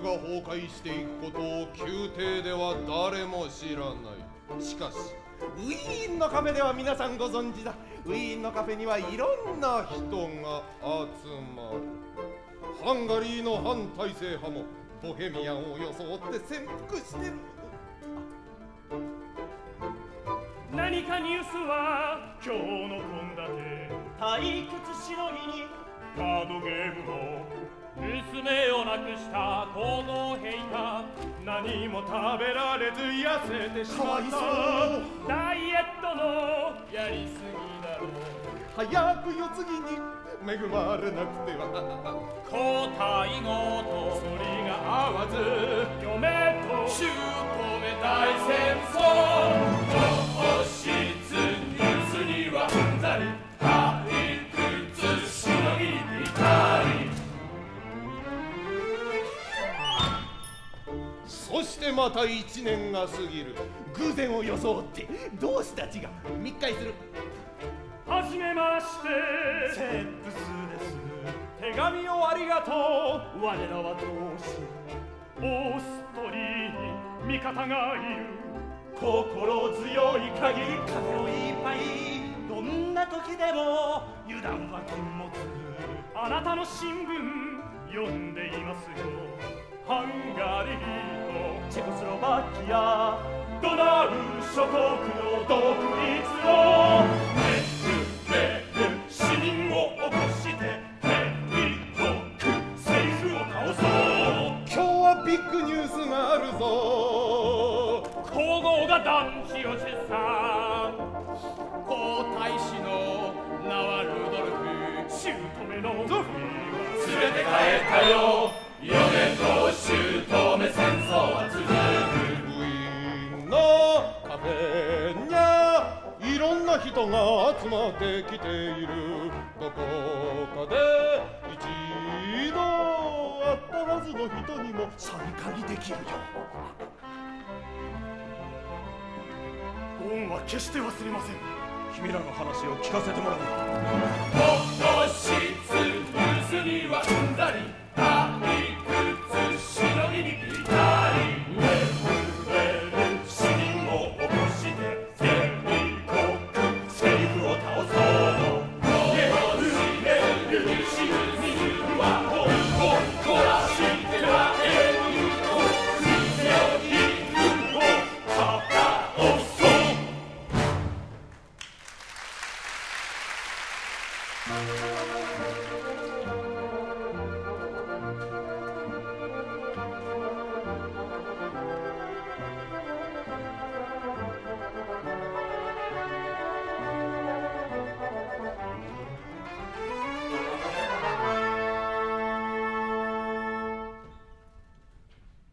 退していくことを宮廷では誰も知らない。しかしウィーンのカフェでは皆さんご存知だ。ウィーンのカフェにはいろんな人が集まる。ハンガリーの反体制派もボヘミアンを装って潜伏してる。何かニュースは今日の献立。退屈しのぎに。カードゲームを娘を亡くしたこの兵が何も食べられず痩せてしまったダイエットのやりすぎだろう。早く世継ぎに恵まれなくては。交代ごとそりが合わず嫁と姑大戦争してまた一年が過ぎる。偶然を装って同志たちが密会する。はじめまして。セップスです。手紙をありがとう。我らは同志。オーストリーに味方がいる。心強い限り風をいっぱい。どんな時でも油断は禁物。あなたの新聞読んでいますよ。ハンガリー。とチェコスロバキア。ドナウ諸国の独立を。める市民を起こして。帝国政府を倒そう。今日はビッグニュースがあるぞ。皇后が男子を出産皇太子の名はルドルフ。姑のゾフィーは。連れて帰ったよ。4年のな人が集まってきている。どこかで一度会ったはずの人にも参加にできるよ恩は決して忘れません。君らの話を聞かせてもらうそう